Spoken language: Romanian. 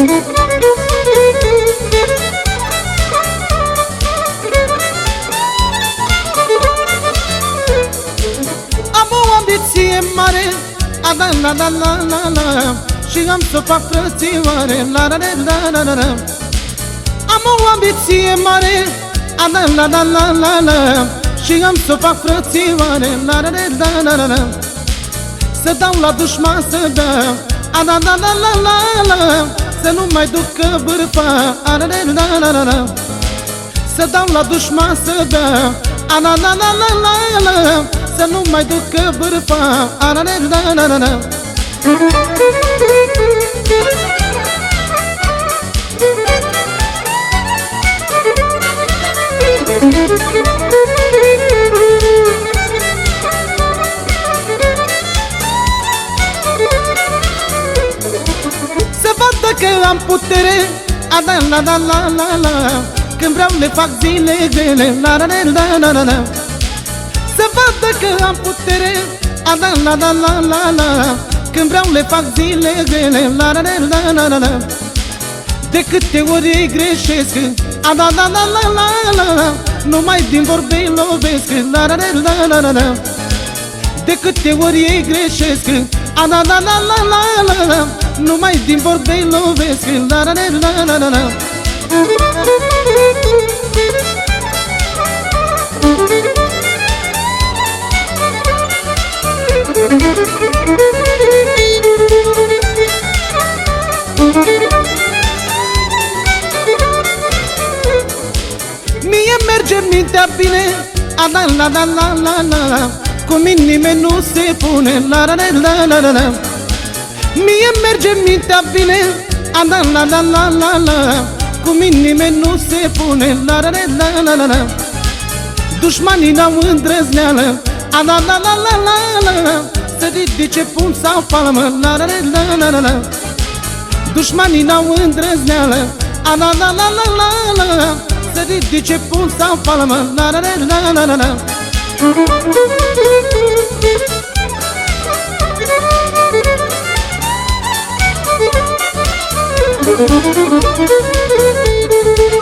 Am o ambiție mare A da la la la la la Și am să fac frățioare La la la la la la Am o ambiție mare A da la la la la la Și am să fac frățioare La la la la la la Să dau la dușman să dau A da la la la la la să nu mai ducă bârfa A la la la la la Să dau la dușman să dau A la la la la la la Să nu mai ducă bârfa A la la am putere A da la la la la la. Când vreau le fac zile grele. La la la la la la Să vadă că am putere A da la la la la la. Când vreau le fac zile grele. La la la la la la De câte ori greșesc A da la la la la la. Numai din vorbe lovesc. La la la la la la de câte ori ei greșesc A la la la la la la Numai din vorbe lovesc La la la la la la Mie merge mintea bine A la la la la la la Cu mine nimeni nu se pune La la la la la la Mie merge mintea bine A la la la la la la Cu mine nimeni nu se pune La la la la la la Dușmanii n-au îndrăzneală A la la la la la la Să ridice pun sau palmă La la la la la la Dușmanii n-au îndrăzneală A la la la la la la Să ridice pun sau palmă La la la la la la Thank you.